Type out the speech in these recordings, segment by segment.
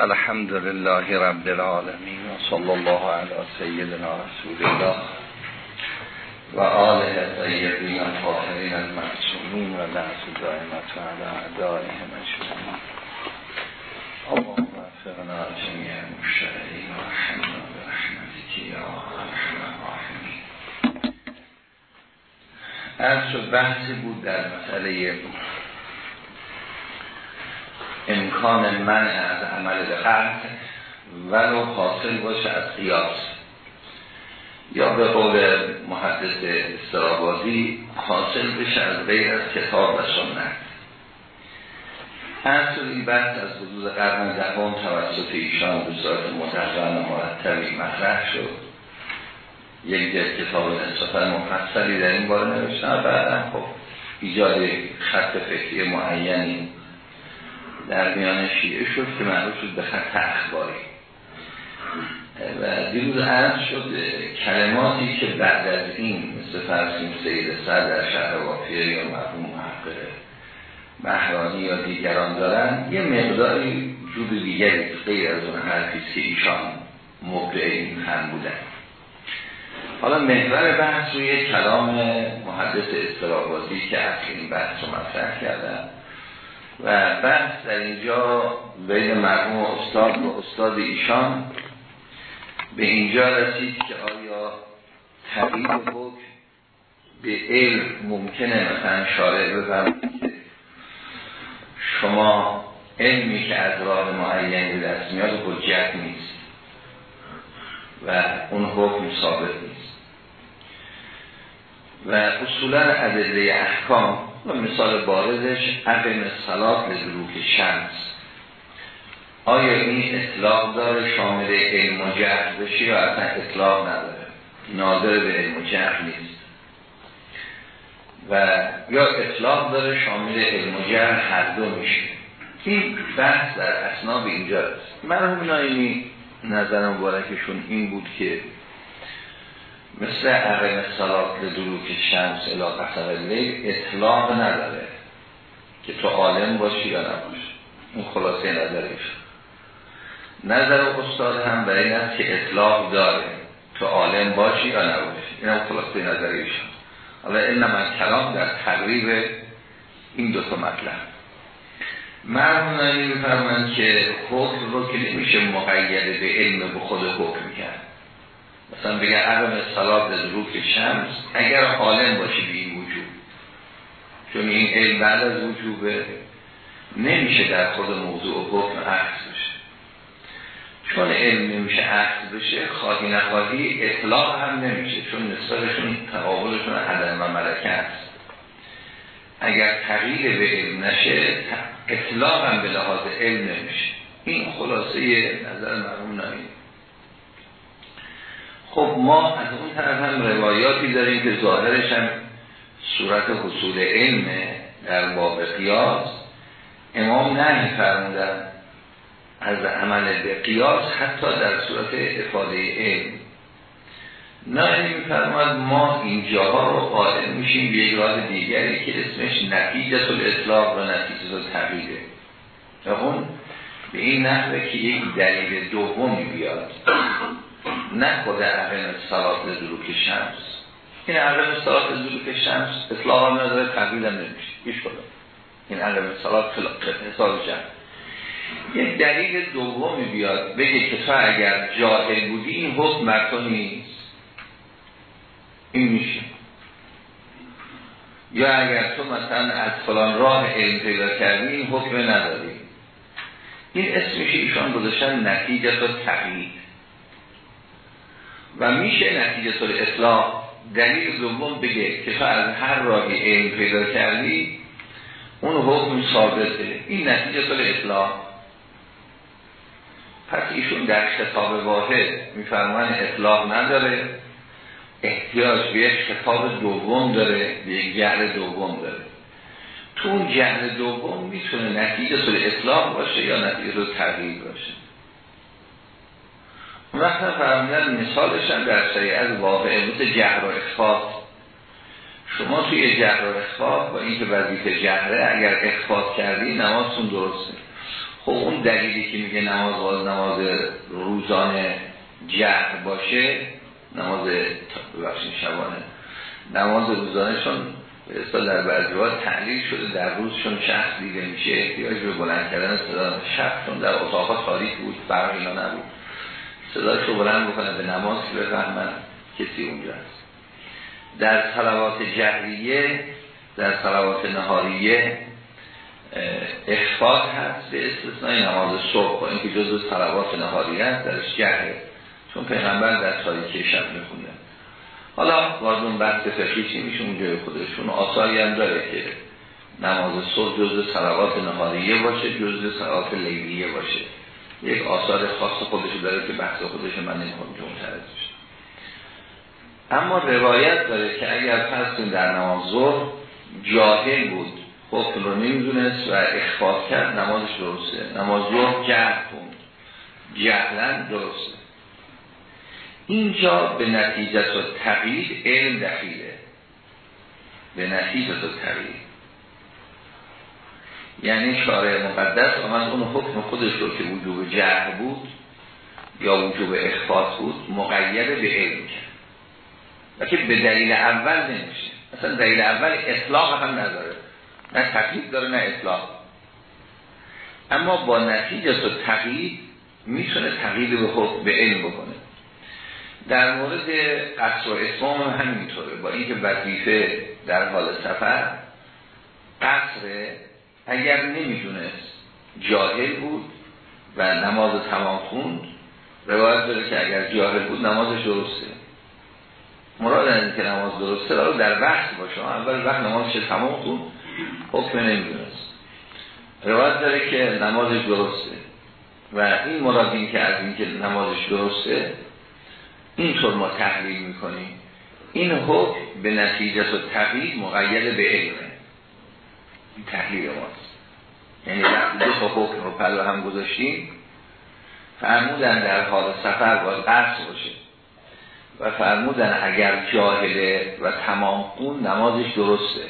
الحمد لله رب العالمين وصلى الله على سيدنا رسول الله و آله طیبین الطاهرین المعصومین و لعظ دائمت على اعدائهم اجمعین اللهم وفقنا جميع المشتغلین و رحمنا برحمتك یا ارحم الراحمین از شد بحثی بود در مسئله امکان من از عمل به قرد ولو حاصل باشه از قیاس. یا به قول محدث استرابادی حاصل بشه از غیر از کتاب و سنت. اصل این بحث از حدود قرن دهم توسط ایشان به صورت متقن و مرتبی مطرح شد. یک جد کتاب نسبتا مفصلی در این باره نوشتن و بعدا خب ایجاد خط فکری معینی در میان شیعه شد که معروف شد به خط اخباری و دیروز عرض شد کلماتی که بعد از این مثل فرسیم سید سر در شهر وافیه یا مرحوم محقق مهرانی یا دیگران دارن یه مقداری جود دیگری غیر از اون حرفی که ایشان مبدع این هم بودن. حالا محور بحث روی کلام محدث استرابازی که اصل این بحث رو مطرح کردن و بحث در اینجا بین مرحوم استاد و استاد ایشان. به اینجا رسید که آیا تقیید حکم به علم ممکنه مثلا شارع بفرمید شما علمی که از راه معینی دست میاد حجت نیست و اون حکم ثابت نیست. و اصولا ادله احکام و مثال بارزش عقم صلات لدروک شمس. آیا این اطلاق داره شامل علم و جهل بشه یا اصلا اطلاق نداره؟ ناظر به علم و جهل نیست. و یا اطلاق داره شامل علم و جهل هر دو میشه. این بحث در اسناب اینجاست. مرحوم نایمی نظر مبارکشون این بود که مثل عقم صلات لدروک شمس الى قصر لیل اطلاق نداره که تو عالم باشی یا نباشی. اون خلاصه نظرش نظر استاد هم برای این است که اطلاق داره. تو عالم باشی یا نباشی. این هم خلاصه نظرش حالا این من کلام در تقریب این دو تا مطلب. مرمونانی میفرمند که حکم رو که نمیشه مقید به علم به خود حکم کرد. مثلا بگه عدم صلات روک شمس اگر عالم باشی به این وجود. چون این علم بعد از وجوبه نمیشه در خود موضوع و حکم عکس بشه. چون علم نمیشه عکس بشه خواهی نخواهی اطلاق هم نمیشه چون نسبتشون تقابلشون عدم و ملکه است. اگر تغییر به علم نشه اطلاق هم به لحاظ علم نمیشه. این خلاصه نظر مرمون نمید خب ما از اون طرف هم روایاتی داریم که ظاهرش هم صورت حصول علم در باب قیاس. امام نه فرمودن از عمل به قیاس حتی در صورت افاده علم. نه فرمود ما اینجاها رو قائل میشیم به یک راه دیگری که اسمش نتیجه الاطلاق و نتیجه تغییره و اون به این نحوه که یک دلیل دومی بیاد. خود عقل صلات دروک شمس. این عقل صلات دروک شمس اطلاق هم نداره تقویل هم نمیشه. کدام این عقل صلات حساب جمع. یک دلیل دومی بیاد بگه که تو اگر جاهل بودی این حکم مرتو نیست. این میشه. یا اگر تو مثلا از فلان راه علم پیدا کردی این حکم نداری. این اسمش ایشان گذاشتن نتیجه تا تقیید و میشه نتیجه طور اصلاح دلیل دوم بگه که تو از هر راهی علم پیدا کردی اون حکم ثابته. این نتیجه طور اصلاح. پس ایشون در کتاب واحد میفرمان اطلاق نداره. احتیاج به یک کتاب دوم داره به یک جهل دوم داره. تو اون جهل دوم می‌تونه نتیجه طور اطلاق باشه یا نتیجه تغییر باشه؟ وقتا فرمودن مثالش هم در از واقع مثل جهر و اخفاق شما توی جهر و اخفاق با اینکه وظیفه جهره اگر اخفاق کردی نمازتون درسته. خب اون دلیلی که میگه نماز باز نماز روزانه جهر باشه نماز ببخشید شبانه. نماز روزانه به در بعضی تعلیل شده در روز چون شخص دیده میشه احتیاج به بلند کردن صدا. شب چون در اتاقا تاریک بود برق اینا نبود. صداش رو بکنه به نماز که بفهمن کسی اونجا هست. در صلوات جهریه در صلوات نهاریه اخفاق هست به استثنای نماز صبح با اینکه جزء صلوات نهاریه هست درش جهره. چون پیغمبر در تاریکی شب می‌خونه. حالا باز اون بحث چی میشه؟ اونجای خودشون آثاری هم داره که نماز صبح جزء صلوات نهاریه باشه جزء صلوات لیلیه باشه. یک آثار خاص خودش داره که بحث خودش من نمی‌خوام جمع بشه. اما روایت داره که اگر پس در نماز ظهر جاهل بود حکم رو نمی‌دونست و اخفاق کرد نمازش درسته. نماز ظهر جهل کن جهلن درسته. اینجا به نتیجه و تقیید علم دخیله. به نتیجه و تقیید یعنی شارع مقدس آمد اون حکم خودش رو که وجوب جهر بود یا وجوب اخفاق بود مقید به علم کرد. و که به دلیل اول نمیشه. مثلا دلیل اول اطلاق هم نداره. نه تقیید داره نه اطلاق. اما با نتیجه و تقیید می‌تونه تقیید به حکم به علم بکنه. در مورد قصر و اسمام هم همینطوره. با اینکه وظیفه در حال سفر قصر اگر نمی‌دونست جاهل بود و نماز تمام خوند روایت داره که اگر جاهل بود نمازش درسته. مراد این که نماز درسته رو در وقت باشه. اول وقت نمازش تمام خوند حکم نمی‌دونست. روایت داره که نمازش درسته. و این مراد این که از اینکه نمازش درسته اینطور ما تحلیل می‌کنیم. این حکم به نتیجه و تقیید مقید به علمه این تحلیل ماست یعنی دو تا حکم رو پلو هم گذاشتیم. فرمودن در حال سفر باید قصد باشه. و فرمودن اگر جاهله و تمام خون نمازش درسته.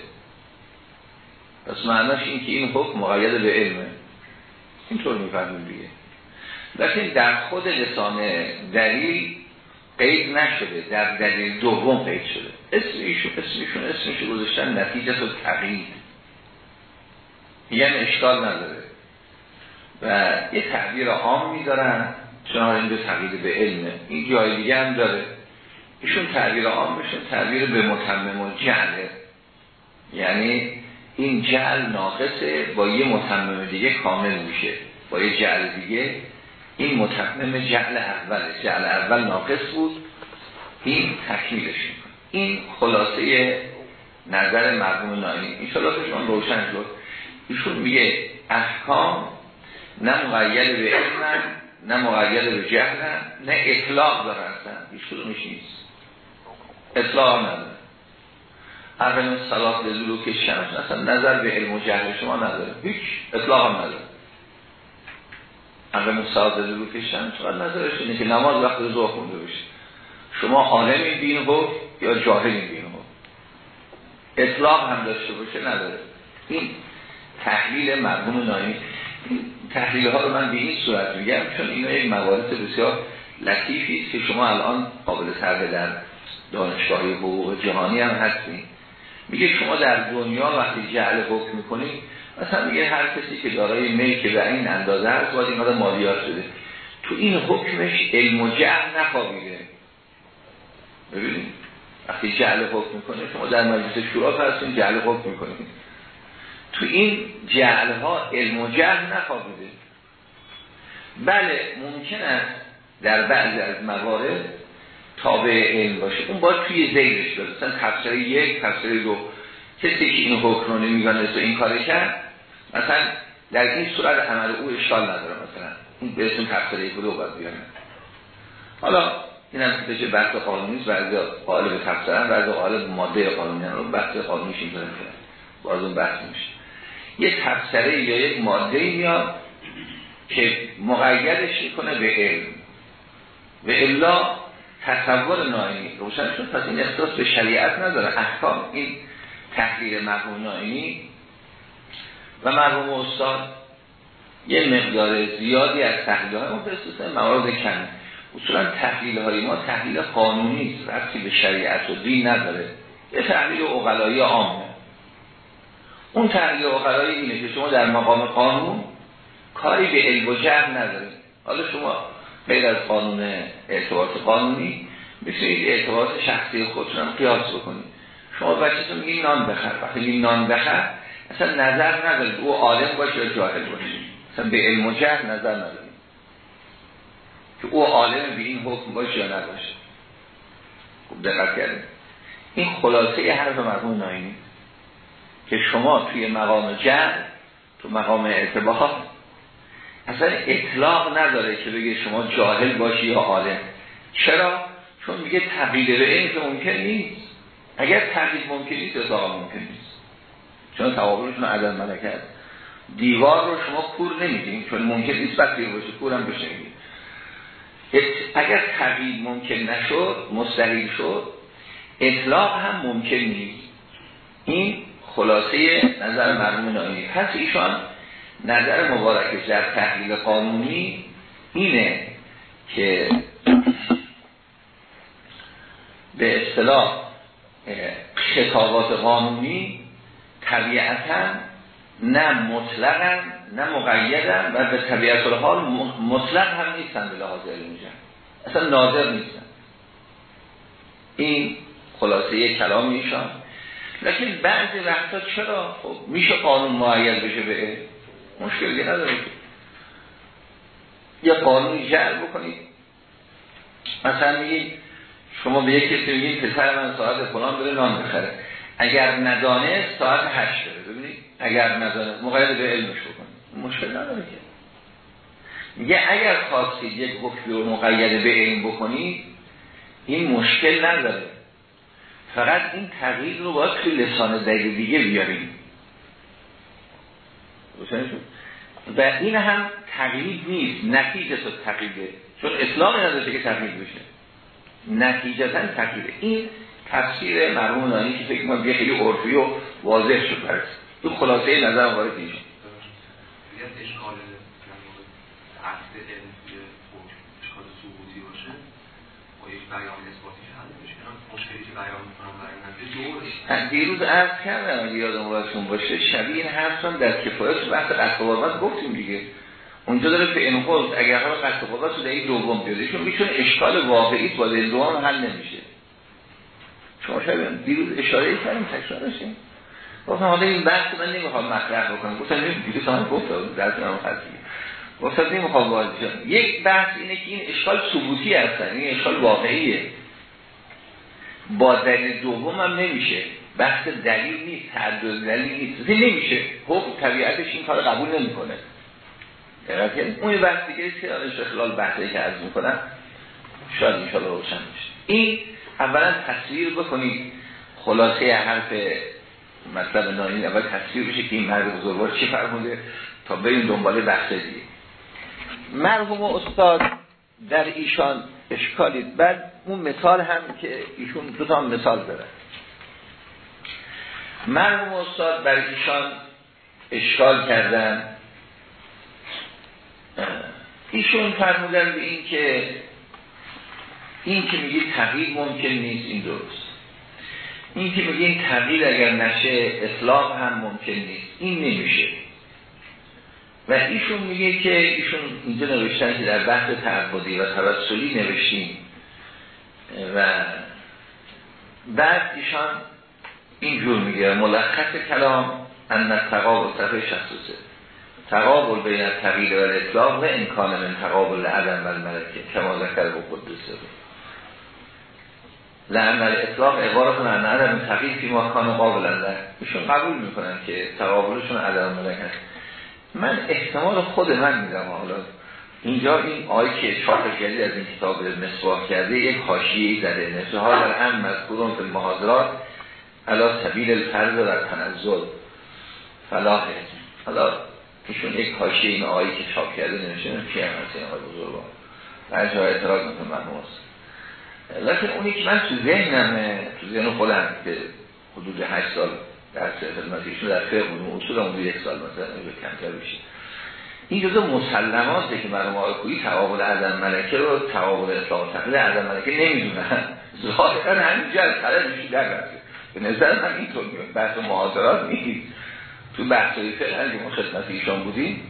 پس معناش این که این حکم مقید به علمه. اینطور می‌فهمیم دیگه. لیکن در خود لسان دلیل قید نشده در دلیل دوم قید شده. اسمیشون اسمشون اسمشون گذاشتن نتیجه و تقیید یعنی اشکال نداره. و یه تعبیر عام میدارن چون این به به علمه این جای دیگه هم داره. ایشون تعبیر عامشون تعبیر به متمم و جعله یعنی این جعل ناقصه با یه متمم دیگه کامل میشه. با یه جعل دیگه این متمم جعل اول جعل اول ناقص بود. این تکمیلش می‌کنه. این خلاصه نظر مرحوم ناینی این شما روشن شد. ایشون میگه احکام نه مقید به علم نه مقید به جهل نه اطلاق دارن ایشون نیست. اطلاق نداره. اول صلات به که شمس اصلا نظر به علم و جهل شما نداره. هیچ اطلاق هم نداره. اول صلات به که شمس فقط نظرش اینه که نماز وقت ظهر خونده بشه شما عالمی حکم یا جاهلی بین حکم اطلاق هم داشته باشه نداره. این تحلیل مرمون نایی تحلیل ها رو من به این صورت میگم چون اینا یک موارد بسیار لطیفی است که شما الان قابل طرح در دانشگاه حقوق جهانی هم هستیم میگه شما در دنیا وقتی جعل حکم می‌کنید مثلا میگه هر کسی که دارای ملک به این اندازه هست باید این مالیات شده تو این حکمش علم و جعل نخوابیده. ببینید وقتی جعل حکم می‌کنه شما در مجلس شورا هستین جعل حکم می‌کنید. تو این جعل ها علم و جعل نخوابیده بله ممکن است در بعضی از موارد تابع علم باشه. اون باید توی زیرش باشه. مثلا تفسیر یک تفسیر دو. کسی که این حکم رو نمی‌دانست و این کار کرد مثلا در این صورت عمل او اشکال نداره مثلا. این به اسم تفسیر یک دو باید بیانه. حالا این هم بشه بحث قانونی است بعضی قالب تفسیرن بعضی قالب ماده قانونی رو بحث قانونیش این کنه باز اون بحث میشه. یه تفسیره یا یک ماده میاد که مقیدش می‌کنه به علم. و الا تصور ناینی. روشن شد پس این احساس به شریعت نداره. احکام این تحلیل مرحوم ناینی. و مرحوم استاد یه مقدار زیادی از تحلیل های ما موارد کم اصولا تحلیل های ما تحلیل قانونی است. رفتی به شریعت و دین نداره. یه تحلیل اقلایی عامه اون تحلیل اقلایی اینه که شما در مقام قانون کاری به علم و جهر ندارید. حالا شما غیر از قانون اعتباط قانونی می‌تونید اعتباط شخصی خودتون هم قیاس بکنید. شما بچهتون میگید نان بخر. وقتی نان بخر اصلا نظر ندارید. او عالم باشه یا جاهل باشه. اصلا به علم و جهر نظر ندارید. که او عالم به این حکم باشه یا نباشه. خوب دقت کردیم این خلاصه حرف مرحوم ناینی که شما توی مقام جهر تو مقام اعتباط اصلا اطلاق نداره که بگه شما جاهل باشی یا عالم. چرا؟ چون میگه تقیید به این که ممکن نیست. اگر تقیید ممکن نیست اطلاق ممکن نیست. چون توابرشون عدم ملکت دیوار رو شما کور نمیدین چون ممکن نیست بسیر باشه کورم بشه. اگر تقیید ممکن نشد مستحیل شد اطلاق هم ممکن نیست. این خلاصه نظر مرموم ناینی. پس ایشان نظر مبارکش در تحلیل قانونی اینه که به اصطلاح خطابات قانونی طبیعتا نه مطلقا نه مقیدن و به طبیعت حال مطلق هم نیستن به لحاظ علمی اصلا ناظر نیستن. این خلاصه کلام ایشان. لیکن بعضی وقتا چرا خب میشه قانون معید بشه به مشکلی نداره یه قانونی جعل بکنید مثلا میگید شما به یک کسی میگید پسر من ساعت فلان بره نان بخره. اگر ندانه ساعت هشت بره ببینید اگر ندانه مقاید به علمش بکنید مشکل نداره که. میگه اگر خواستید یک حکمی رو مقید به علم بکنید این مشکل نداره. فقط این تغییر رو باید توی لسان دلیل دیگه بیاریم. و این هم تقلید نیست. نتیجه تو تقلیده چون اسلام نداشته که تقلید بشه. نتیجتا تقلیده این تفسیر نانی که فکر کنم خیلی عرفی و واضح شد برس این خلاصه نظر وارد یک بیان اثباتی حل بشه مشکلی که بیان دیروز عرض کردم اگه یادم براتون باشه شبیه این حرفتان در کفایت بحث قصد گفتیم دیگه. اونجا داره به انقض اگر حالا قصد قوامت در این دوم بیاده چون می‌تونه اشکال واقعی با این دوم حل نمیشه. شما شاید دیروز اشاره کردیم تکرارشیم گفتم حالا این بحث من نمی‌خوام مطرح بکنم. گفتم نمیم دیروز هم گفتم در هم خطی گفتم نمی‌خوام واضح یک بحث اینه که این اشکال ثبوتی هستن این اشکال واقعیه. با دلیل دوم هم نمیشه. بحث دلیل نیست تعدد دلیل نیست. نمیشه. حکم طبیعتش این کار قبول نمی‌کنه. اون بحث دیگه که آنش خلال بحثی که عرض می‌کنم شاید انشاءالله روشن میشه. این اولا تصویر بکنید. خلاصه حرف مطلب ناین اول تصویر بشه که این مرد بزرگوار چی فرمونده تا بریم دنباله بحث دیگه. مرحوم استاد در ایشان اشکالی بعد اون مثال هم که ایشون دو تا مثال داره. مرحوم استاد بر ایشان اشکال کردن. ایشون فرمودن به این که این که میگه تغییر ممکن نیست این درست. این که میگه تغییر اگر نشه اصلاح هم ممکن نیست. این نمیشه. و ایشون میگه که ایشون اینجا نوشتن که در بحث تعبدی و توسلی نوشتیم. و بعد ایشان اینجور میگه ملخص کلام ان تقابل صفحه 63 تقابل بین تغییر و اطلاق و امکان من تقابل عدم و الملکه کما ذکر و قدسه لعن اطلاق عبارت ان عدم تغییر فی ما کان قابل ایشون قبول می‌کنن که تقابلشون عدم ملک هست من احتمال خود من میدم. حالا اینجا این آیه که چاپ جدید از این کتاب مصباح کرده یک حاشیه‌ای زده. نفسه ها در هم مذکورون به محاضرات علا سبیل الفرض در تنزل. فلاحه حالا ایشون یک حاشیه این آیه که چاپ کرده نمیشه. چی هم هست؟ این آقای بزرگان. در جای اعتراض می‌کنم مرموز لیکن اونی که من تو ذهنم تو ذهن خودم که حدود هشت سال در خدمت ایشون در فقه بودم اصول اون یک سال مثلا کمتر بشه این جزء مسلماته که مرحوم آقای تقابل عدم ملکه رو تقابل اطلاق تقلیل عدم ملکه نمی‌دونن. ظاهرا همینجا از خلال در رفته به نظر من اینطور میاد بحث محاضرات نیست. تو بحثای فعلا که ما خدمت ایشان بودیم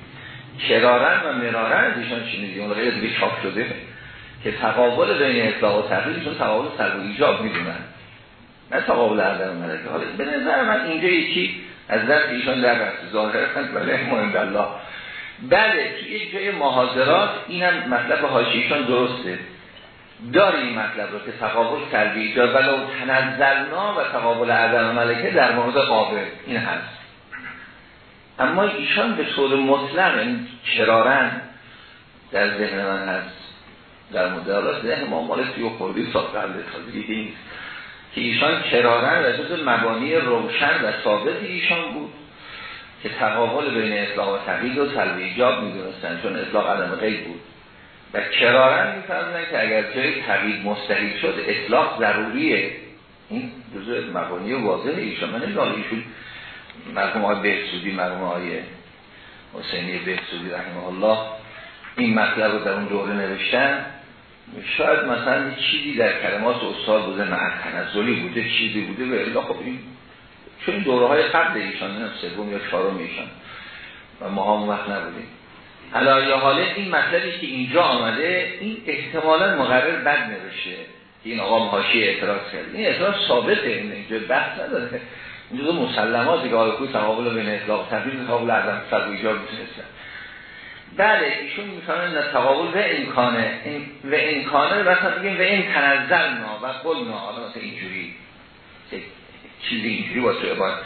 کرارن و مرارن از ایشان شنیدیم اون غیر دیگه چاپ شده که تقابل بین اطلاق و تقلیل چون تقابل سلب و ایجاب می‌دونن. نه تقابل عدم ملکه حالا به نظر من اینجا یکی از دست ایشان در رفته ظاهرا ولی احمان الله. بله توی یک جای محاضرات اینم مطلب حاشیشان درسته. داره این مطلب رو که تقابل سلبی ایجاد ولو تنزلنا و تقابل عدم ملکه در مورد قابل. این هست. اما ایشان به طور مطلق چرارن در ذهن من هست. در مدارات ذهن ما مال سی و خوردی قبل تازگی نیست. که ایشان کرارن و جز مبانی روشن و ثابت ایشان بود که تقابل بین اطلاق و تقیید و سلب ایجاب می‌دونستن چون اطلاق عدم غیب بود. و کرارن میفرمونن که اگر جای تقیید مستحیل شد اطلاق ضروریه. این جزء مبانی واضح ایشان. من نمی‌دونم ایشون مرحوم آقای بهسودی مرحوم آقای حسینی بهسودی رحمه الله این مطلب رو در اون دوره نوشتن. شاید مثلا چیزی در کلمات استاد بوده نه تنزلی بوده چیزی بوده و الا خب این چون این دوره های قبل ایشان نه سوم یا چهارم ایشان و ما هم وقت نبودیم. علایه حاله این مطلبی که اینجا آمده این احتمالا مقرر بد نوشته این آقا محاشی اعتراض کرد. این اعتراض ثابته این اینجا بحث نداره. این جزو مسلماتی که آقای کوی تقابل بین اطلاق تبدیل تقابل عدم صد و بله ایشون می‌فهمن تقابل و امکانه. و امکانه مثلا بگیم و این تنزلنا و قلنا. حالا مثلا اینجوری چیزی اینجوری با تو عبارت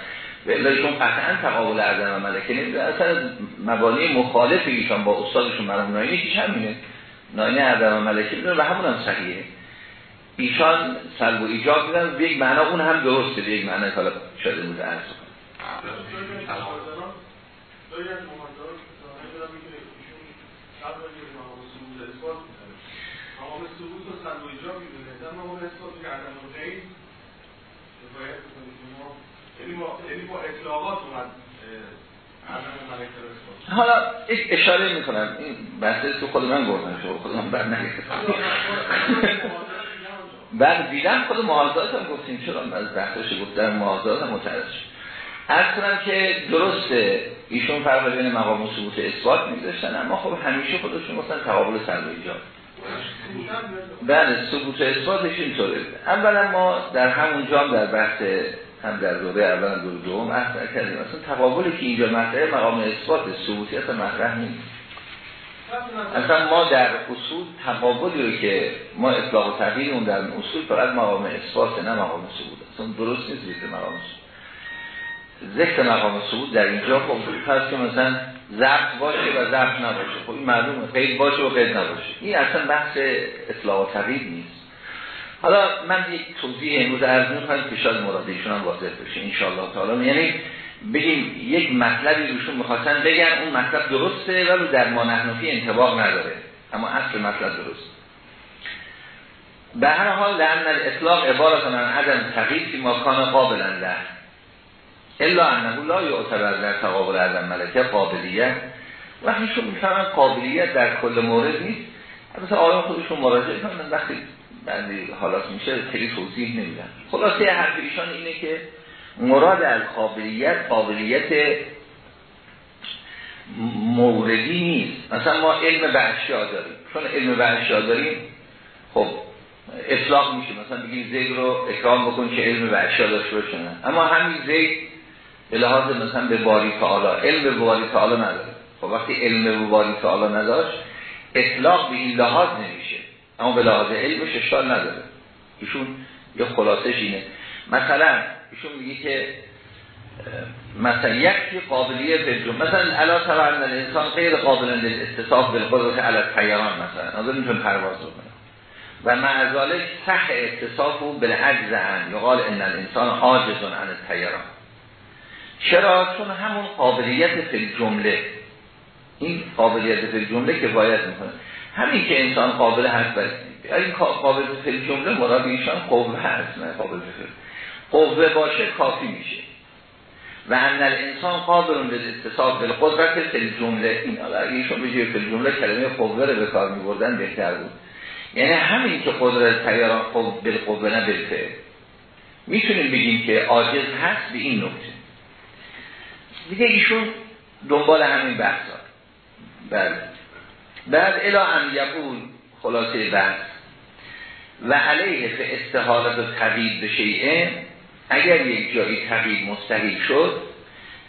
و ایشون قطعا تقابل عدم و ملکه نمیده اصلا مبانی مخالف ایشان با استادشون مرحوم ناینی هیچ همینه. ناینی و ملکه می‌دونه و همون هم صحیحه. ایشان سلب و ایجاب میدن به یک معنا اون هم درسته به یک معنا حالا شده بوده عرض مقام ثبوت و سلب و ایجاب می‌دونه. در مقام اثبات که عدم غیر باید یعنی با اطلاقات اومد حالا یک اشاره می‌کنم. این بحثه تو خود من گفتم شما خود من بر بعد دیدم خود محاضرات هم گفتیم. چرا از بحثش گفت در محاضرات هم متعرض شد؟ ارز کنم که درسته ایشون فرق بین مقام و ثبوت اثبات میذاشتن اما خب همیشه خودشون گفتن تقابل سلب ایجاد. بله ثبوت اثباتش اینطوره. اولا ما در همون جام در بحث هم در دوره اول دور دوم مطرح کردیم. اصلا تقابلی که اینجا مطرح مقام اثبات ثبوتی اصلا مطرح نیست. اصلا ما در اصول تقابلی رو که ما اطلاق و تغییر اون در اصول فقط مقام اثبات نه مقام ثبوت. اصلا درست نیست مقام ثبوت. ذکر مقام ثبوت در اینجا خب پس که مثلا ضبط باشه و ضبط نباشه. خب این معلومه. قید باشه و قید نباشه. این اصلا بحث اطلاق و تغییر نیست. حالا من یک توضیح امروز عرض می‌کنم که شاید مرادشون هم واضح بشه ان شاء الله تعالی. یعنی بگیم یک مطلبی روشون می‌خواستن بگن اون مطلب درسته ولی در ما نحنفی انطباق نداره. اما اصل مطلب درست. به هر حال لعن الاطلاق عبارت عن عدم که ما کان قابلا الا انه لا یعتبر در تقابل عدم ملکه قابلیت وقتیشون می‌فهمن قابلیت در کل مورد نیست البته آیان خودشون مراجعه کنن وقتی بعدی حالات میشه خیلی توضیح نمیدن. خلاصه حرف ایشان اینه که مراد از قابلیت قابلیت موردی نیست. مثلا ما علم به اشیاء داریم. چون علم به اشیاء داریم خب اطلاق میشه. مثلا بگیم زید رو اکرام بکن که علم به اشیاء داشته باشه. اما همین زید به لحاظ مثلا به باری تعالی علم به باری تعالی نداره. خب وقتی علم به باری تعالی نداشت اطلاق به این لحاظ نمیشه. اما به لحاظ علمش اشکال نداره. ایشون یه خلاصش اینه. مثلا ایشون میگه که مثلا یک قابلیت به مثلا علا طبعا انسان غیر قابل استثاف بالقدرت علی الطیران مثلا. نظر می‌تونه پرواز کنه و معذالک صح اتصاف و بالعجز عن یقال ان الانسان عاجز عن الطیران. چرا؟ چون همون قابلیت فی جمله. این قابلیت فی جمله که باید می‌کنه. همین که انسان قابل هست این قابل فی جمله مراد ایشان قوه هست نه قابل فی قوه باشه کافی میشه. و ان الانسان قادر به اتصال بالقدرت فل جمله. این اگر ایشون به جای فل جمله کلمه قوه رو به کار می‌بردن بهتر بود. یعنی همین که قدرت تیاران قوه بالقوه نه بالفعل می‌تونیم بگیم که عاجز هست به این نکته. دیگه ایشون دنبال همین بحث ها. بله. بعد الا یقول خلاصه بحث. و علیه به استحالت و تقیید به شیعه اگر یک جایی تقیید مستحیل شد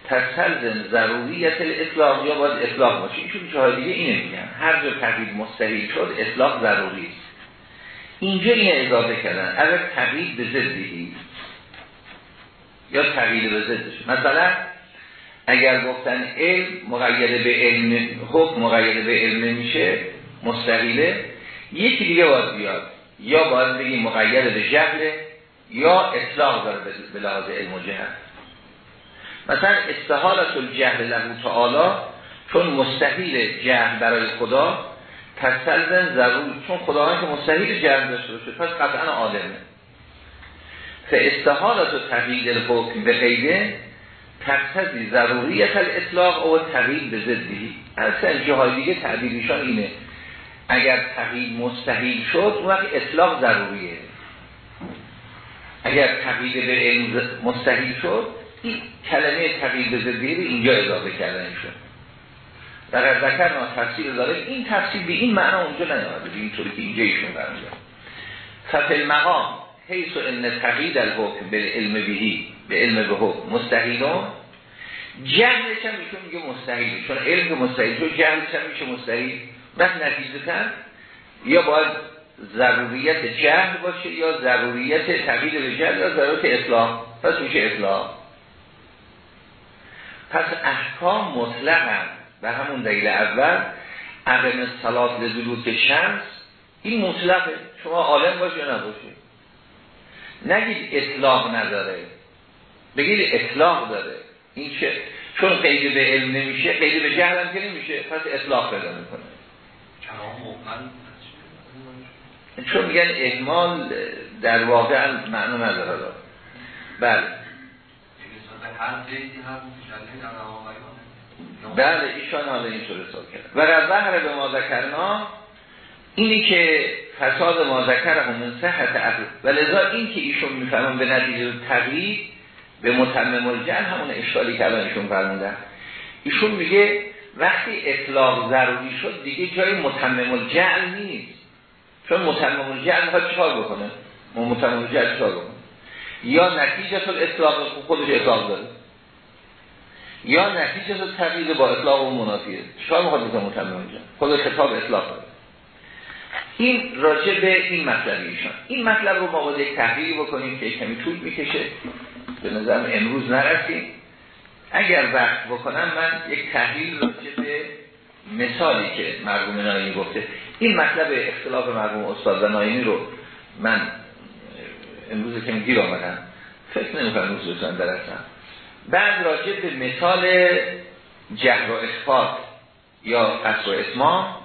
تسلزم ضروریت الاطلاق یا باید اطلاق باشه. ایشون جای دیگه اینه میگن. هر جا تقیید مستحیل شد اطلاق ضروری است. اینجا این اضافه کردن. اگر تقیید به ضدی یا تقیید به ضدش مثلا اگر گفتن علم مقید به علم حکم مقید به علم میشه مستقیله یکی دیگه باید بیاد. یا باید بگیم مقید به جهله یا اطلاق داره به لحاظ علم و جهل. مثلا استحالت الجهل له تعالی چون مستحیل جهل برای خدا تستلزم ضرور چون خداوند که مستحیل جهل داشته باشه پس قطعا عالمه. فاستحالت و تقیید الحکم به غیره تقتضی ضروریت الاطلاق و تقیید به ضدی. اصلا جاهای دیگه تعبیرشان اینه. اگر تقیید مستحیل شد اون وقت اطلاق ضروریه. اگر تقیید به علم مستحیل شد این کلمه تقیید به ضدی اینجا اضافه کردن شد در ذکر تفسیر داره. این تفسیر به این معنا اونجا نیامده. به این طوری که اینجا ایشون برمیاد ففل مقام حیث ان تقیید الحکم به علم بهی. به علم به حکم. مستحیلون جهلش هم میشه میگه مستحیل. چون علم مستحیل چون جهلش هم میشه مستحیل. بس نتیجه یا باید ضروریت جهل باشه یا ضروریت تقیید به جهل یا ضرورت اطلاق پس میشه اطلاق پس احکام مطلق هم به همون دلیل اول عدم صلات لدلوک شمس. این مطلقه. شما عالم باشه یا نباشه. نگید اطلاق نداره. بگید اطلاق داره. این چه؟ چون قید به علم نمیشه قید به جهل هم که نمیشه پس اطلاق پیدا می‌کنه. چون میگن احمال در واقع معنا نداره بله. بله ایشان حالا اینطور حساب کرد و ظهر به ما ذکرنا اینی که فساد ما ذکر همون صحت عقل. و لذا این که ایشون می‌فهمن به نتیجه تقریب به متمم الجل همون اشکالی که الان ایشون فرموندن ایشون میگه وقتی اطلاق ضروری شد دیگه جای متمم الجل نیست. چون متمم الجل می‌خواد چکار بکنه؟ متمم الجل چکار بکنه؟ یا نتیجه اطلاق خودش اطلاق داره. یا نتیجه تغییر با اطلاق و منافیه. چکار می‌خواد بکنه متمم الجل خود کتاب اطلاق داره. این راجع به این مطلب ایشان. این مطلب رو باید یک تحریری بکنیم که کمی طول می‌کشه. به نظرم امروز نرسیم اگر وقت بکنم من یک تحلیل راجع به مثالی که مرگوم نایینی گفته. این مطلب اختلاف مرگوم استاد و نایینی رو من امروز کمی دیر آمدم. فکر نمی کنم در درستم بعد راجع به مثال جهر و اخفاق یا قصر و اسمام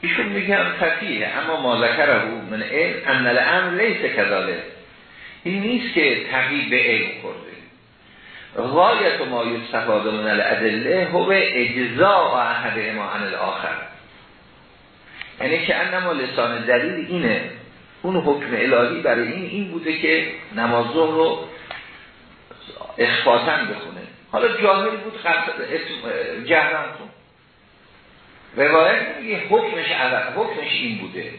ایشون میگن فقیه اما ما ذکره من علم ان الامر لیس کذاله این نیست که تقیید به علم کرده غایت ما یستفاده من الادله هو اجزاء احد ما عن الاخر یعنی که انما لسان دلیل اینه. اون حکم الهی برای این این بوده که نماز رو اخفاتن بخونه. حالا جاهل بود جهرم کن. روایت میگه حکمش حکمش این بوده.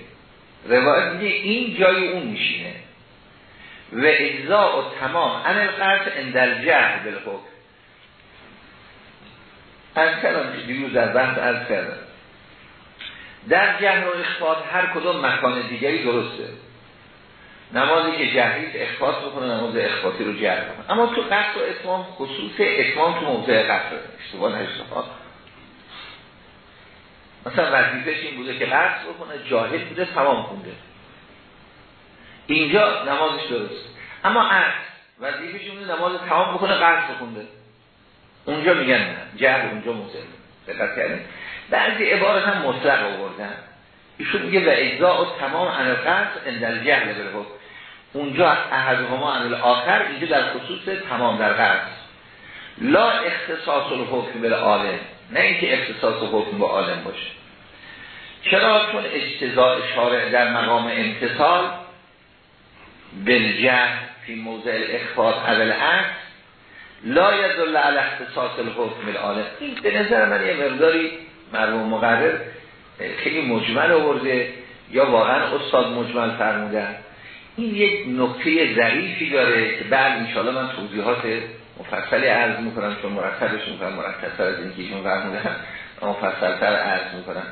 روایت میگه این جای اون میشینه. و اجزاء و تمام. ان القرص اندل جهر بالحکم. از کلام دیروز در بحث از کردم. در جهر و اخفاط هر کدوم مکان دیگری درسته. نمازی که جهریت اخفاط بکنه نماز اخفاطی رو جهر بکنه. اما تو قصد و اتمام خصوص اتمام تو موضع قصد. اشتباه نشتباه مثلا وظیفش این بوده که قصد بکنه جاهل بوده تمام خونده. اینجا نمازش درست اما عقل وظیفش این بوده نماز تمام بکنه قصد بخونده. اونجا میگن نه جهل اونجا مسلم دقت کردیم بعضی عبارت هم مطلق آوردن. ایشون میگه و اجزاء و تمام عن قصد اندل جهل بره. اونجا احدهما عن آخر اینجا در خصوص تمام در قصد لا اختصاص الحکم به عالم نه اینکه اختصاص حکم به عالم باشه. چرا؟ چون اجتزاء شارع در مقام امتصال بالجه فی موضع الاخفاض اول عکس لا یدل علی اختصاص الحکم العالم این به نظر من یه مقداری مرموم مقرر خیلی مجمل آورده یا واقعا استاد مجمل فرمودن. این یک نکته ظریفی داره که بعد انشاءالله من توضیحات مفصلی عرض می‌کنم چون مرتبش می‌کنم مرتبتر از اینکه ایشون فرمودن مفصلتر عرض می‌کنم.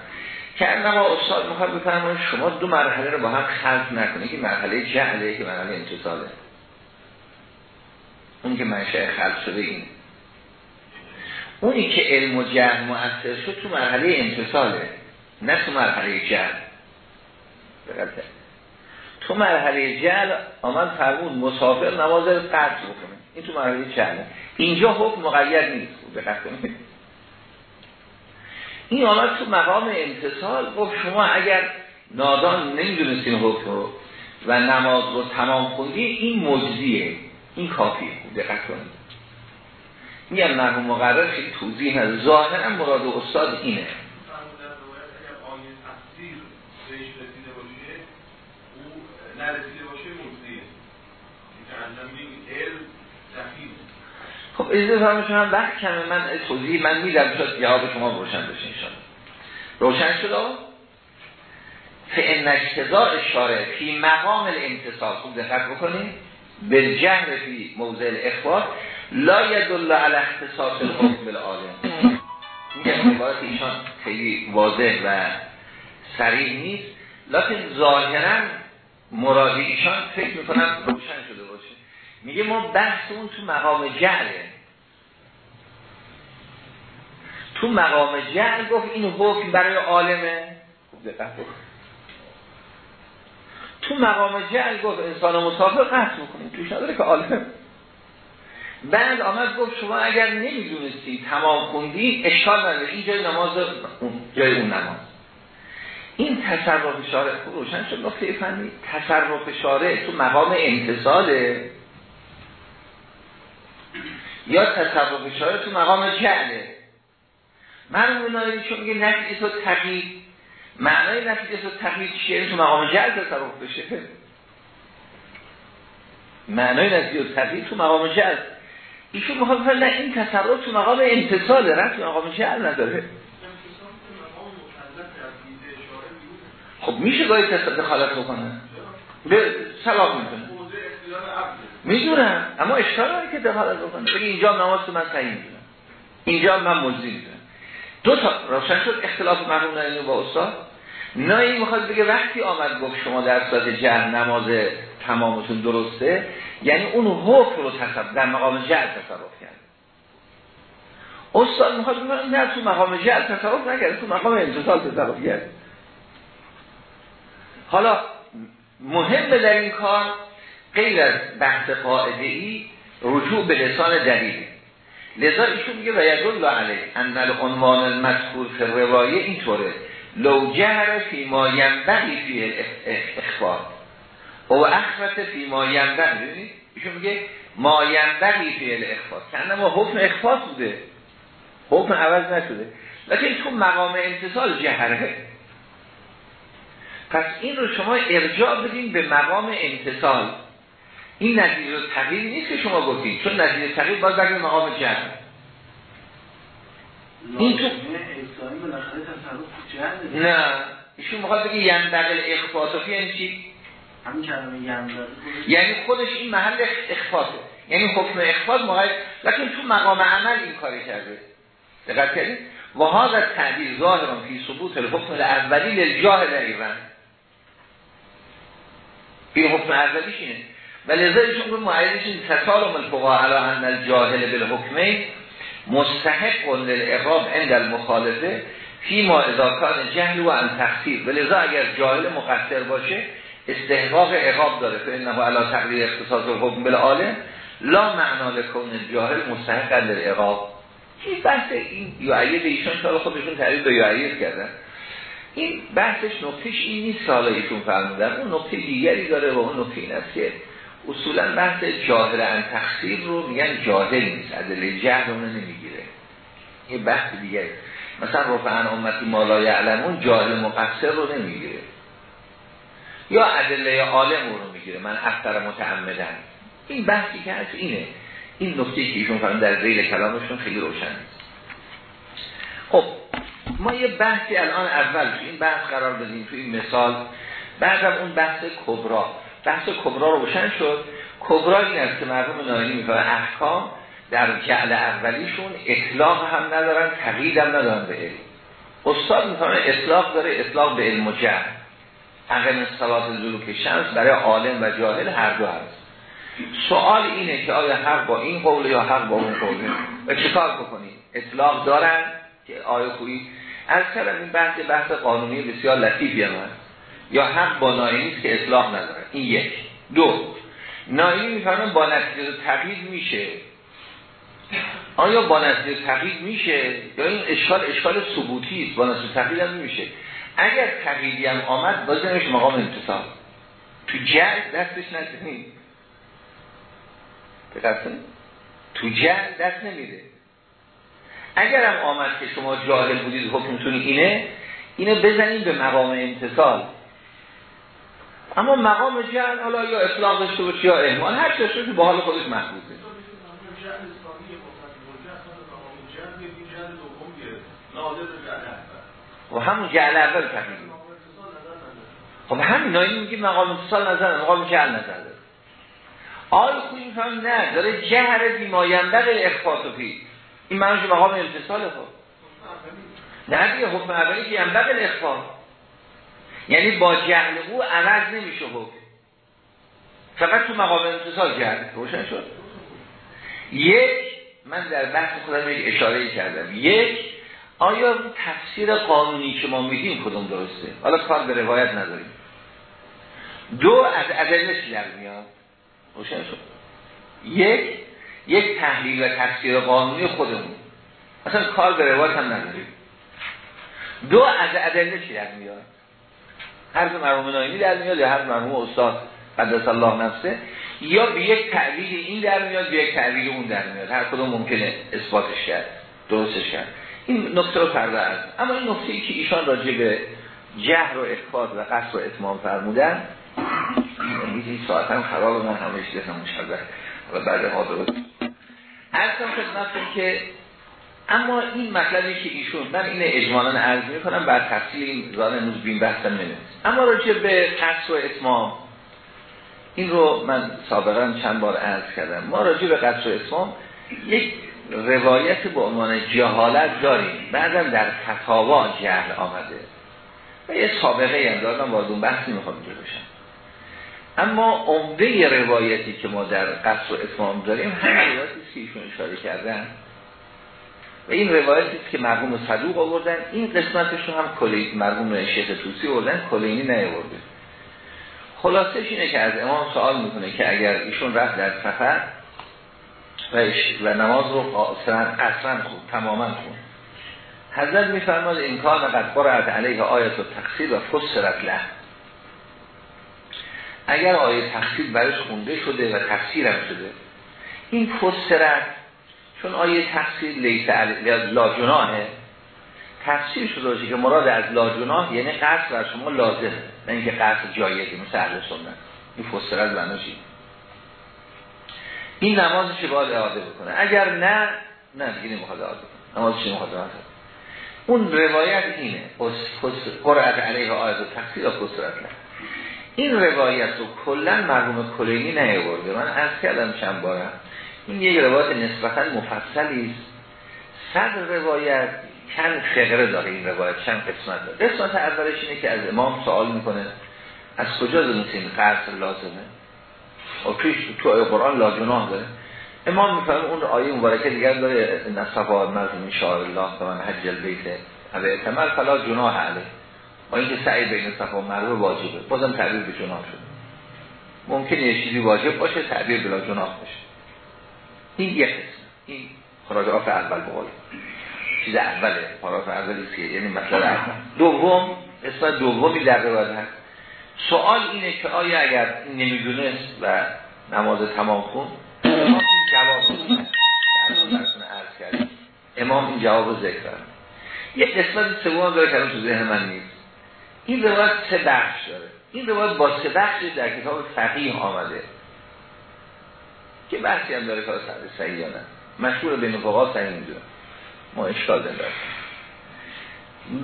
که انما استاد می‌خواد بفرمایید شما دو مرحله رو با هم خلط نکنید که مرحله جهله که مرحله انتصاله اون که منشه خلط شده این. اونی که علم و جهل مؤثر شد تو مرحله انتصاله نه تو مرحله جهل. تو مرحله جهل آمد فرمود مسافر نماز قرد بکنه. این تو مرحله جهله. اینجا حکم مقید نیست. کنید این آمد تو مقام امتصال گفت شما اگر نادان نمی‌دونستین حکم رو و نماز رو تمام خوندی این مجزیه. این کافیه. دقت کنید. میگم مرحوم مقرر توضیح ظاهرا مراد استاد اینه نرسیده باشه مجزیه خب اجازه فرمایید وقت کمه. من توضیح من میدم شد جواب شما روشن بشه انشاءالله. روشن شد فان اجتزاء اشاره فی مقام الامتصال خوب دقت بکنید. بالجهر فی موضع الاخبار. لا یدل علی اختصاص الحکم بالعالم. میگه عبارت ایشان خیلی واضح و سریع نیست. لیکن ظاهرا مرادی ایشان فکر می‌کنم روشن شده میگه ما بحث اون تو مقام جعله. تو مقام جعل گفت این حکم برای عالمه خوب تو مقام جعل گفت انسان مسافر قطع می‌کنیم توش نداره که عالم. بعد آمد گفت شما اگر نمی‌دونستی تمام خوندی اشکال نداره. این جای نماز جای اون نماز. این تصرف شارع خوب روشن شد. نقطه فنی تصرف شارع تو مقام انتصاله یا تصرف شارع تو مقام جعله من نایی چون میگه نتیجه تو تقیید. معنای نتیجه تو تقیید چیه؟ تو مقام جعل تصرف بشه. معنای نتیجه تو تقیید تو مقام جعل ایشون می‌خواد نه این تصرف تو مقام انتصاله رفت تو مقام جعل نداره. خب میشه گاهی دخالت بکنه. به سلام می‌کنه. می‌دونم اما اشکال که دخالت بکنه بگی اینجا نماز من صحیح می‌دونم اینجا من مجزی می‌دونم. دو تا روشن شد اختلاف مرحوم نایینو با استاد. نایی می‌خواد بگه وقتی آمد گفت شما در صورت جهر نماز تمامتون درسته یعنی اون حکم رو تصرف در مقام جهر تصرف کرد. استاد می‌خواد بگه نه تو مقام جهر تصرف نکرد تو مقام انتصال تصرف کرد. حالا مهم در این کار غیر از بحث قاعده ای رجوع به لسان دلیل. لذا ایشون میگه و یدل علیه ان العنوان المذکور فی روایه اینطوره. لو جهر فی ما ینبغی فی اخبار و اخبت فی ما ینبغی. ایشون میگه ما ینبغی فی الاخبار. که ما حکم اخبار بوده. حکم عوض نشده. لیکن تو مقام انتصال جهره پس این رو شما ارجاع بدین به مقام انتصال این نتیجه تغییر نیست که شما گفتید. چون نتیجه تغییر باید بگید مقام جمع این تو نه. ایشون می‌خواد بگه یندقل اخفاصفی یعنی چی؟ یعنی خودش این محل اخفاصه. یعنی حکم اخفاص محل لیکن تو مقام عمل این کاری کرده. دقت کردید؟ و هذا تعبیر ظاهرا فی ثبوت الحکم الاولی للجاهل ایوان این حکم اولیش اینه. و لذا ایشون رو معیدش این تسالم الفقاء علا ان الجاهل بالحکمه مستحق للاقراب عند المخالفه فی ما اضاکان جهل و ان تخصیر. و لذا اگر جاهل مقصر باشه استحقاق اقاب داره. که انه علا تقدیر اختصاص الحکم بالعالم لا معنا لکون جاهل مستحق للاقراب این بحث این یعید ایشون شاید خودشون تعریف یا یعید کردن. این بحثش نقطش این نیست سالا ایشون فرمودن. اون نقطه دیگری داره و اون نقطه این است که اصولا بحث جاهل ان تخصیل رو میگن جاهل نیست ادله جهل اونو نمی‌گیره. یه بحث دیگه. مثلا رفعن امتی مالای یعلمون جاهل مقصر رو نمی‌گیره. یا ادله عالم رو می‌گیره من افتر متعمدن. این بحثی که هست اینه. این نکته که ایشون فرم در زیل کلامشون خیلی روشن است خب ما یه بحثی الان اول این بحث قرار بدیم تو این مثال. بعدم اون بحث کبرا. بحث کبرا رو روشن شد. کبرا این است که مرحوم نایینی احکام در جعل اولیشون اطلاق هم ندارن تقیید هم ندارن به علم. استاد می‌فهمه اطلاق داره اطلاق به علم و جعل اقیم صلات که شمس برای عالم و جاهل هر دو هست. سوال اینه که آیا حق با این قول یا حق با اون قول؟ و چکار بکنید اطلاق دارن که آیا خویی. از کلم این بحث بحث قانونی بسیار لطیفی هم هست. یا حق با ناینی که اطلاق نداره. این یک. دو. ناینی میفرمان با نتیجه تقیید میشه. آیا با نتیجه تقیید میشه؟ یا این اشکال اشکال ثبوتی است؟ با نتیجه تقیید هم میشه. اگر تقییدی هم آمد بازنش مقام انتصال تو جهل دستش نزنید دقت تو جهل دست نمیده. اگر هم آمد که شما جاهل بودید حکمتون اینه اینو بزنید به مقام امتصال اما مقام جهل حالا یا اطلاق داشته باشه یا اهمال هر چه که با حال خودش محبوبه. و همون جعل اول فهمیدیم. خب همین نایی میگه مقام امتصال نظر مقام جعل نظر داره آیا خوی میفهم نه داره جهر بیماینده اخفاطفی این معنیش مقام امتصال خب. نه دیگه حکم اولی که ینبغ الاخفا یعنی با جهل او عوض نمیشه حکم. فقط تو مقام امتصال جهل. روشن شد؟ یک من در بحث خودم یک اشاره کردم. یک آیا تفسیر قانونی که ما میدیم کدوم درسته؟ حالا کار به روایت نداریم. دو از ادله در میاد؟ روشن شد؟ یک یک تحلیل و تفسیر قانونی خودمون. اصلا کار به روایت هم نداریم. دو از ادله در میاد؟ حرف مرحوم نایمی در میاد یا حرف مرحوم استاد قدس الله نفسه یا به یک تعبیر این در میاد به یک تعبیر اون در میاد. هر کدوم ممکنه اثباتش کرد درستش کرد. این نکته رو پرده است اما این نکته ای که ایشان راجع به جهر و اخفاض و قصر و اتمام فرمودن این ساعت هم خراب من همه اشتفا مشبه و بعد حاضر. ارزم خدمتون که اما این مطلبی که ایشون من این اجمالا عرض می کنم بر تفصیل این زان امروز بین بحثم نمید اما راجع به قصر و اتمام این رو من سابقا چند بار عرض کردم. ما راجع به قصر و اتمام یک روایت به عنوان جهالت داریم. بعدم در فتاوا جهل آمده. و یه سابقه هم دارم وارد اون بحث نمی‌خوام بشم. اما عمده روایتی که ما در قصر و اتمام داریم همه روایتی که ایشون اشاره کردن و این روایتی که مرحوم صدوق آوردن. این قسمتش هم کلی مرحوم شیخ توسی آوردن کلینی نیاورده خلاصش اینه که از امام سوال می‌کنه که اگر ایشون رفت در سفر و, و نماز رو قصرن خود تماما خود حضرت میفرماد این کار قد قرأت علیه آیت و تقصیر و فسرت له. اگر آیه تقصیر برش خونده شده و تفسیر هم شده این فسرت چون آیه تقصیر لیس لا جناهه تفسیر شده باشه که مراد از لا جناه یعنی قصد بر شما لازم نه اینکه قصد جایزه مثل اهل سنت. این فسرت بناشید این نمازش باید اعاده بکنه؟ اگر نه نه دیگه نمی‌خواد اعاده کنه. نمازش نمی‌خواد اعاده اون روایت اینه. قرعت علیه آیت و تقصیر و فسرت این روایت رو کلا مرحوم کلینی نیاورده. من از کردم چند بارم. این یک روایت نسبتا مفصلی است. صد روایت چند فقره داره این روایت چند قسمت داره. قسمت اولش اینه که از امام سوال می‌کنه از کجا دونستین قصر لازمه؟ و پیش تو آیه قرآن لا جناح داره. امام میفهم اون آیه مبارکه دیگر داره نصفا ان شاء الله به من حج البیت او اعتمال فلا جناح علیه. با اینکه سعی بین صفا و مروه واجبه بازم تعبیر به جناح شده. ممکنه یه چیزی واجب باشه تعبیر بلا جناح باشه. این یک این پاراگراف اول بقول چیز اوله پاراگراف اولی که یعنی اول. دوم قسمت دومی در روایت هست. سوال اینه که آیا اگر نمی‌دونست و نماز تمام خون امام این جواب عرض کردیم. امام این جواب ذکر کرد یه قسمت سوم داره که تو ذهن من نیست. این روایت سه بخش داره. این روایت با سه بخش در کتاب فقیه آمده. که بحثی هم داره که صحیح یا نه. مشهور بین فقها صحیح می‌دونه ما اشکال داریم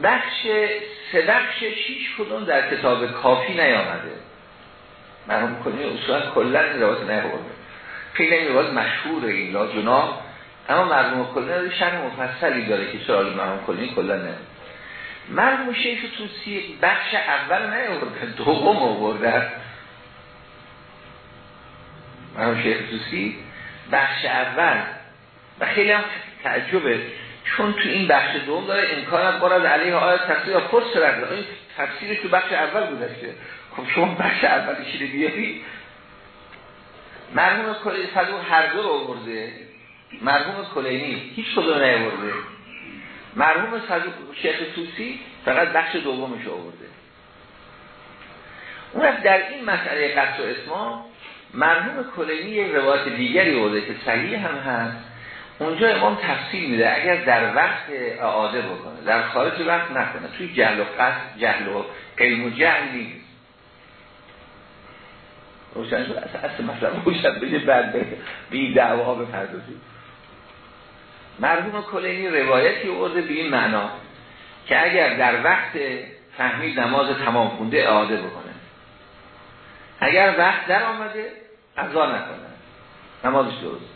بخش سه بخش شیش کدوم در کتاب کافی نیامده. مرحوم کنی اصلا کلا این روایت نیامده خیلی این مشهوره این لا جناب اما مرحوم کلی شرح مفصلی داره که سوال مرحوم کلی کلا نه. مرحوم شیخ توسی بخش اول نیاورده دوم آورده. مرحوم شیخ توسی بخش اول. و خیلی هم تعجبه چون تو این بخش دوم داره امکان بارد علیه آیت تفسیر یا پرس رد این تفسیرش تو بخش اول بودشته خب شما بخش اول رو بیاری؟ مرحوم صدوق هر دو رو آورده. مرحوم کلینی هیچ کدوم نیورده مرحوم صدوق شیخ توسی فقط بخش دومش آورده. اون در این مسئله قصد و اسما مرحوم کلینی یک روایت دیگری آورده که صحیح هم هست. اونجا امام تفصیل میده اگر در وقت اعاده بکنه در خارج وقت نکنه. توی جهل و قصد جهل و علم و جهل نیست. روشن شد؟ اصلا مثلا روشن بگه بعد به این دعوا بپردازید مرحوم کلینی روایتی ارده به این معنا که اگر در وقت فهمید نماز تمام خونده اعاده بکنه. اگر وقت در آمده قضا نکنه. نمازش درست.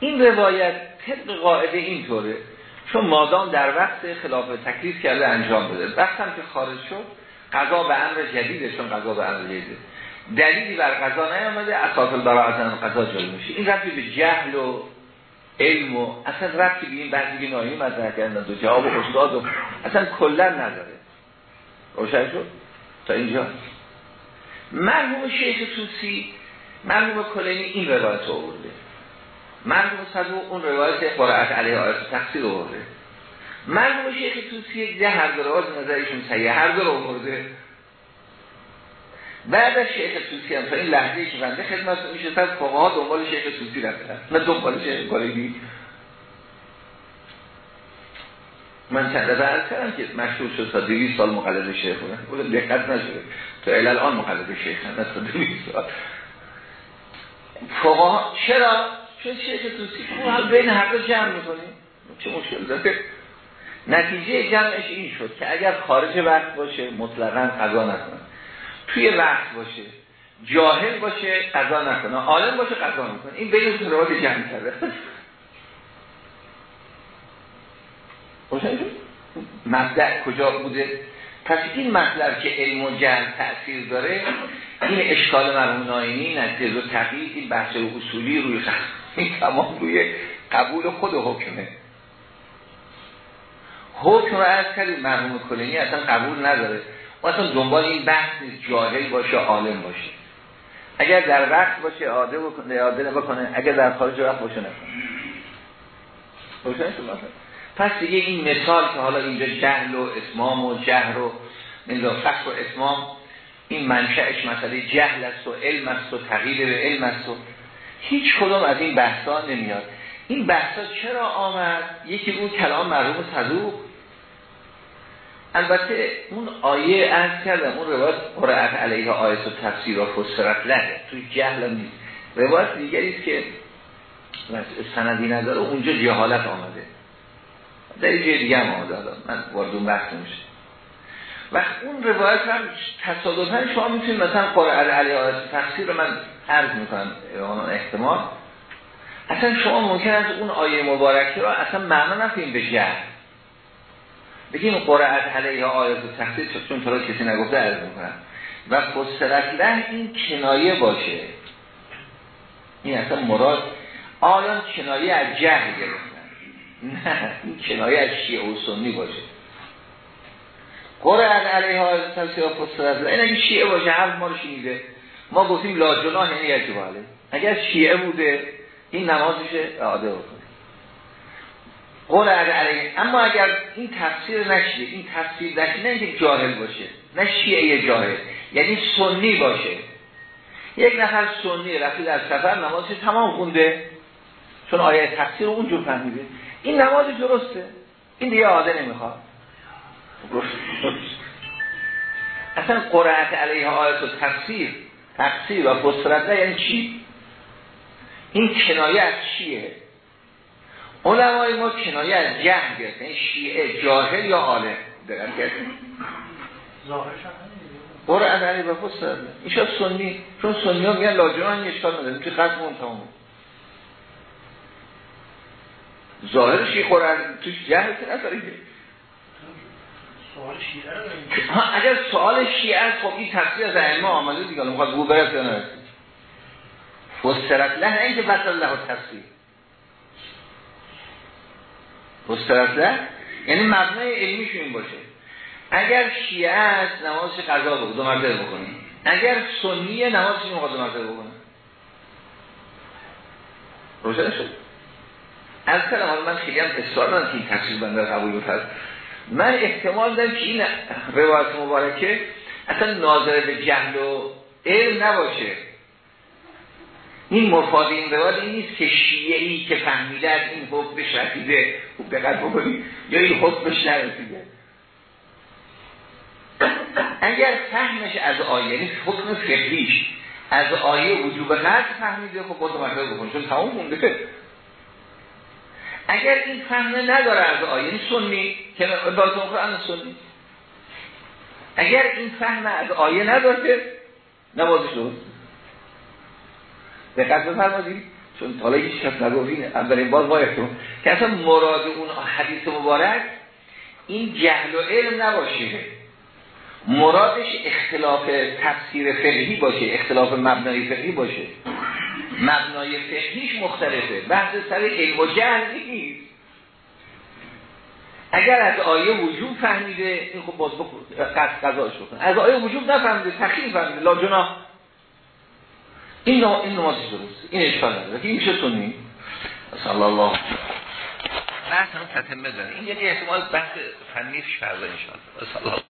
این روایت طبق قاعده اینطوره. چون مادام در وقت خلاف تکلیف کرده انجام بده. وقتم که خارج شد قضا به امر جدیده چون قضا به امر جدیده. دلیلی بر قضا نیامده اساس البراءت قضا جلو میشه. این رفتی به جهل و علم و اصلا رفتی به این بعضی بینایی مطرح کردن دو جواب استاد و اصلا کلا نداره. روشن شد؟ تا اینجا. مرحوم شیخ توسی مرحوم کلینی این روایت آورده. مرحوم صدوق اون روایت قرائت علیه آیت تقصیر آورده. مرحوم شیخ توسی یک ده هر دو روایت نظرشون سیه هر دو رو آورده. بعد از شیخ توسی هم تا این لحظه که بنده خدمت میشه تا فقها دنبال شیخ توسی رفتن نه دنبال شیخ کلینی. من چند دفعه کردم که مشهور شد تا دویست سال مقلد شیخ بودن اون دقت نشده. تا الان مقلد شیخ نه تا دویست سال. فقها چرا؟ چون شیخ توسی هم بین هر دو جمع می‌کنیم چه مشکل داره؟ نتیجه جمعش این شد که اگر خارج وقت باشه مطلقا قضا نکنه. توی وقت باشه. جاهل باشه قضا نکنه. عالم باشه قضا می‌کنه. این بین سراغ جمع کرده. مبدع کجا بوده؟ پس این مطلب که علم و جهل تأثیر داره این اشکال مرمون آینی نتیجه و تقیید این بحث اصولی روی این تمام روی قبول خود حکمه. حکم رو از کردیم مرحوم کلینی اصلا قبول نداره. و اصلا دنبال این بحث جاهل باشه عالم باشه. اگر در وقت باشه عاده بکنه عاده بکنه اگر در خارج وقت باشه نکنه. پس دیگه این مثال که حالا اینجا جهل و اسمام و جهر و فقر و اسمام این منشأش مسئله جهل است و علم است و تغییر به علم است و هیچ کدوم از این بحثا نمیاد. این بحثا چرا آمد؟ یکی بود کلام مرحوم صدوق. البته اون آیه از کردم اون روایت قرأت علیه آیت و تفسیر و فسرت لده. توی جهل نیست. روایت دیگری است که سندی نداره اونجا جهالت آمده. در یه دیگه هم آمده من وارد اون نمیشه و اون روایت هم تصادفا شما می‌تونید مثلا قرآن علیه آیت تفسیر رو من عرض می‌کنم اون احتمال. اصلا شما ممکن است اون آیه مبارکه رو اصلا معنا نفیم به جهل. بگیم قرآن علیه آیت و تفسیر چون تو کسی نگفته عرض می‌کنم. و فسرت له این کنایه باشه. این اصلا مراد آیا کنایه از جهل گرفتن نه این کنایه از شیعه و سنی باشه. قرآن علیه آیت تفسیر فسرت این اگه شیعه باشه حرف ما رو شنیده. ما گفتیم لا جناح یعنی یجب اگر شیعه بوده این نمازش اعاده بکنه. قول علیه اما اگر این تفسیر نشده این تفسیر نشده نه اینکه جاهل باشه نه شیعه جاهل یعنی سنی باشه. یک نفر سنی رفید از سفر نمازش تمام خونده چون آیه تفسیر اونجور فهمیده. این نماز درسته. این دیگه عاده نمی‌خواد. اصلا قرآت علیه آیت و تفسیر تفسیر و بسرت یعنی چی؟ این کنایه از چیه؟ علمای ما کنایه از جهل گرفتن. یعنی شیعه جاهل یا عالم؟ دقیق کردیم قرآن علیه و بسرت این سنی چون سنی ها میگن لاجران یه اشکال نداریم که قسم اون تمامه ظاهرش یه قرآن توش جهل که نداره. اگر سوال شیعه است خب این تفسیر از علمه آمده دیگه. می‌خواد بو برد یا نرسید فسرت له نه اینکه بطل له تفسیر. فسرت له یعنی مبنای علمیش این باشه. اگر شیعه است نمازش قضا بود دو مرتبه بکنه اگر سنیه نمازش می‌خواد دو مرتبه بکنه روشن شد؟ از کلم من خیلی هم اصرار دارم که این تفسیر بنده قبول بفرد من احتمال دارم که این روایت مبارکه اصلا ناظر به جهل و علم نباشه. این مفاد این روایت این نیست که شیعی که فهمیده از این حکمش رسیده خوب دقت بکنید یا این حکمش نرسیده. اگر فهمش از آیه یعنی حکم فقهیش از آیه وجوب قصد فهمیده خب خود مطلب بکن چون تمام مونده. اگر این فهمه نداره از آیه یعنی سنی که باز قرآن سنی. اگر این فهم از آیه نداره نمازش درست. دقت بفرمایید. چون حالا هیچ کس نگفتین اولین بار با که اصلا مراد اون حدیث مبارک این جهل و علم نباشه. مرادش اختلاف تفسیر فقهی باشه اختلاف مبنای فقهی باشه. مبنای فقهیش مختلفه. بحث سر علم و جهل نیست. اگر از آیه وجود فهمیده این خب باز قصد قضاش بکن از آیه وجود نفهمیده تخیل فهمیده. لا جنا این نوع این نمازی درست. این اشکال نداره. این میشه سنی؟ صلی الله بحث هم تتمه داره این یعنی احتمال بحث فنیش فرده انشاءالله.